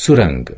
સુરંગ.